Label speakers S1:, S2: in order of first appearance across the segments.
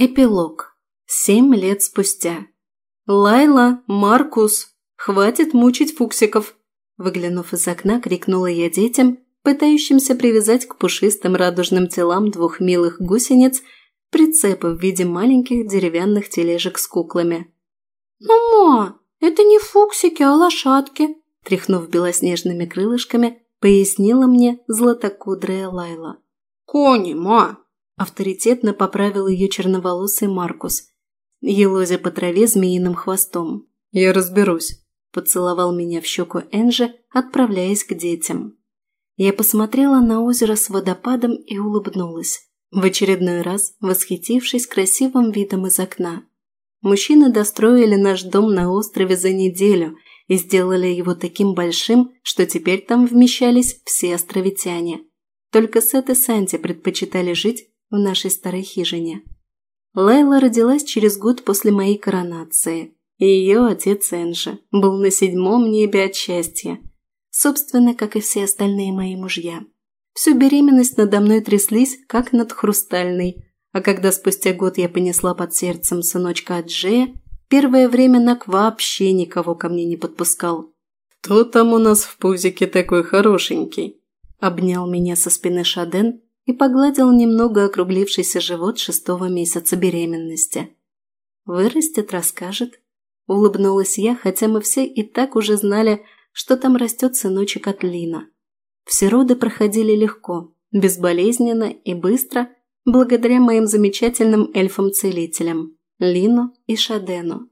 S1: Эпилог. Семь лет спустя. «Лайла! Маркус! Хватит мучить фуксиков!» Выглянув из окна, крикнула я детям, пытающимся привязать к пушистым радужным телам двух милых гусениц прицепы в виде маленьких деревянных тележек с куклами.
S2: «Ну, ма, это не фуксики, а лошадки!»
S1: Тряхнув белоснежными крылышками, пояснила мне златокудрая Лайла.
S2: «Кони, ма!»
S1: Авторитетно поправил ее черноволосый Маркус. Елозя по траве змеиным хвостом. «Я разберусь», – поцеловал меня в щеку Энжи, отправляясь к детям. Я посмотрела на озеро с водопадом и улыбнулась, в очередной раз восхитившись красивым видом из окна. Мужчины достроили наш дом на острове за неделю и сделали его таким большим, что теперь там вмещались все островитяне. Только Сет и Санти предпочитали жить в нашей старой хижине. Лайла родилась через год после моей коронации, ее отец Энжи был на седьмом небе от счастья, собственно, как и все остальные мои мужья. Всю беременность надо мной тряслись, как над хрустальной, а когда спустя год я понесла под сердцем сыночка от первое время Нак вообще никого ко мне не подпускал. «Кто там у нас в пузике такой хорошенький?» Обнял меня со спины Шаден, и погладил немного округлившийся живот шестого месяца беременности. «Вырастет, расскажет». Улыбнулась я, хотя мы все и так уже знали, что там растет сыночек от Лина. Все роды проходили легко, безболезненно и быстро, благодаря моим замечательным эльфам-целителям – Лину и Шадену.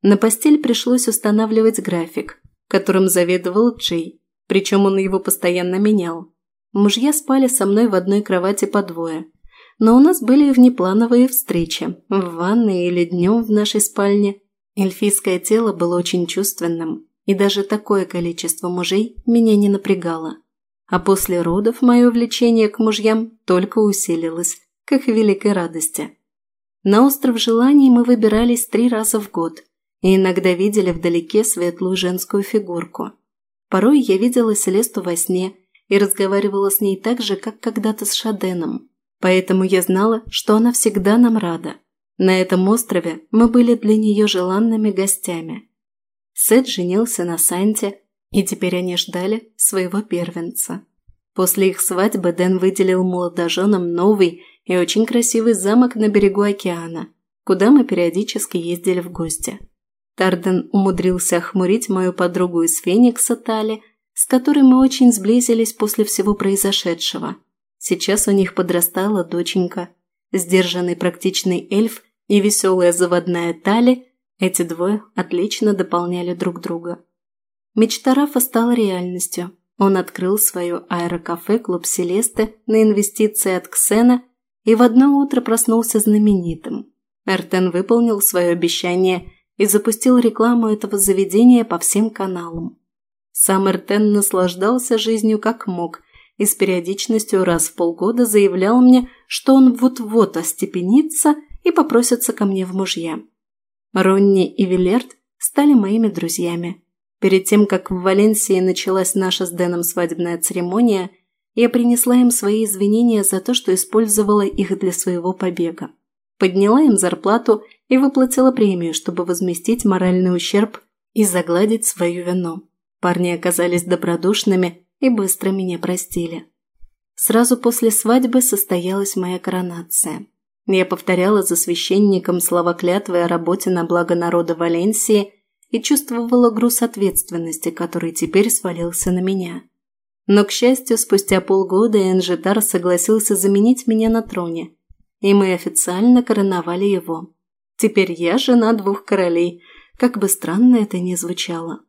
S1: На постель пришлось устанавливать график, которым заведовал Джей, причем он его постоянно менял – Мужья спали со мной в одной кровати по двое. Но у нас были и внеплановые встречи, в ванной или днем в нашей спальне. Эльфийское тело было очень чувственным, и даже такое количество мужей меня не напрягало. А после родов мое влечение к мужьям только усилилось, к их великой радости. На остров желаний мы выбирались три раза в год и иногда видели вдалеке светлую женскую фигурку. Порой я видела Селесту во сне – разговаривала с ней так же, как когда-то с Шаденом. Поэтому я знала, что она всегда нам рада. На этом острове мы были для нее желанными гостями. Сет женился на Санте, и теперь они ждали своего первенца. После их свадьбы Дэн выделил молодоженам новый и очень красивый замок на берегу океана, куда мы периодически ездили в гости. Тарден умудрился охмурить мою подругу из Феникса Тали – с которой мы очень сблизились после всего произошедшего. Сейчас у них подрастала доченька. Сдержанный практичный эльф и веселая заводная Тали, эти двое отлично дополняли друг друга. Мечта Рафа стала реальностью. Он открыл свое аэрокафе «Клуб Селесты» на инвестиции от Ксена и в одно утро проснулся знаменитым. Эртен выполнил свое обещание и запустил рекламу этого заведения по всем каналам. Саммер Тен наслаждался жизнью как мог и с периодичностью раз в полгода заявлял мне, что он вот-вот остепенится и попросится ко мне в мужья. Ронни и Вилерт стали моими друзьями. Перед тем, как в Валенсии началась наша с Дэном свадебная церемония, я принесла им свои извинения за то, что использовала их для своего побега. Подняла им зарплату и выплатила премию, чтобы возместить моральный ущерб и загладить свою вину. Парни оказались добродушными и быстро меня простили. Сразу после свадьбы состоялась моя коронация. Я повторяла за священником слова клятвы о работе на благо народа Валенсии и чувствовала груз ответственности, который теперь свалился на меня. Но, к счастью, спустя полгода Энжитар согласился заменить меня на троне, и мы официально короновали его. Теперь я жена двух королей, как бы странно это ни звучало.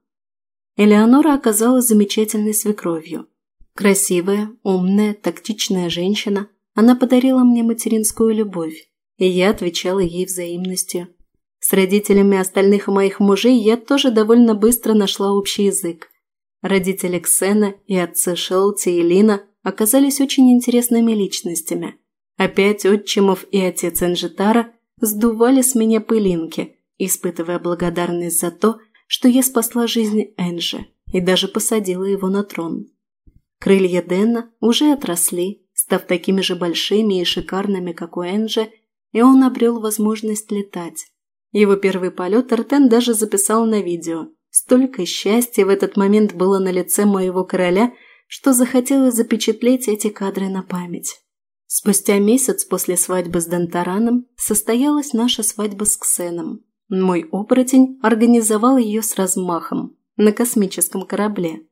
S1: Элеонора оказалась замечательной свекровью. Красивая, умная, тактичная женщина, она подарила мне материнскую любовь, и я отвечала ей взаимностью. С родителями остальных моих мужей я тоже довольно быстро нашла общий язык. Родители Ксена и отцы Шелти и Лина оказались очень интересными личностями. Опять отчимов и отец Энжитара сдували с меня пылинки, испытывая благодарность за то, что я спасла жизнь Энджи и даже посадила его на трон. Крылья Дэна уже отросли, став такими же большими и шикарными, как у Энджи, и он обрел возможность летать. Его первый полет Артен даже записал на видео. Столько счастья в этот момент было на лице моего короля, что захотелось запечатлеть эти кадры на память. Спустя месяц после свадьбы с Дантараном состоялась наша свадьба с Ксеном. Мой оборотень организовал ее с размахом, на космическом корабле.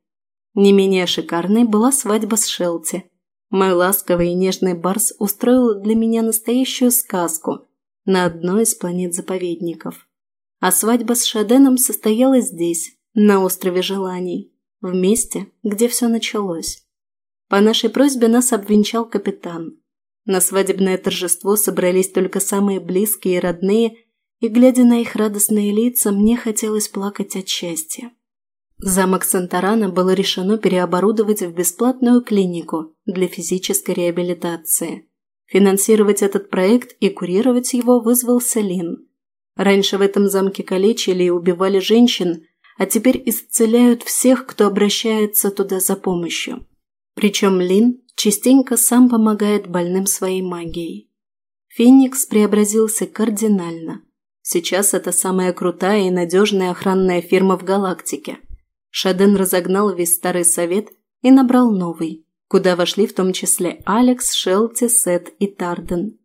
S1: Не менее шикарной была свадьба с Шелти. Мой ласковый и нежный Барс устроил для меня настоящую сказку на одной из планет заповедников. А свадьба с Шаденом состоялась здесь, на острове желаний, в месте, где все началось. По нашей просьбе нас обвенчал капитан. На свадебное торжество собрались только самые близкие и родные – и, глядя на их радостные лица, мне хотелось плакать от счастья. Замок Сантарана было решено переоборудовать в бесплатную клинику для физической реабилитации. Финансировать этот проект и курировать его вызвал Лин. Раньше в этом замке калечили и убивали женщин, а теперь исцеляют всех, кто обращается туда за помощью. Причем Лин частенько сам помогает больным своей магией. Феникс преобразился кардинально – Сейчас это самая крутая и надежная охранная фирма в галактике. Шаден разогнал весь старый совет и набрал новый, куда вошли в том числе Алекс, Шелти, Сет и Тарден.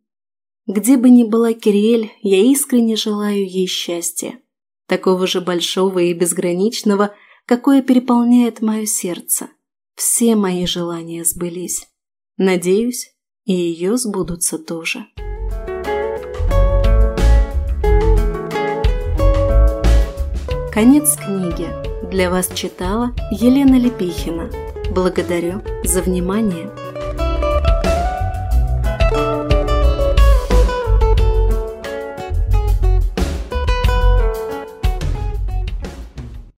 S1: Где бы ни была Кириэль, я искренне желаю ей счастья. Такого же большого и безграничного, какое переполняет мое сердце. Все мои желания сбылись. Надеюсь, и ее сбудутся тоже. Конец книги. Для вас читала Елена Лепихина. Благодарю за внимание.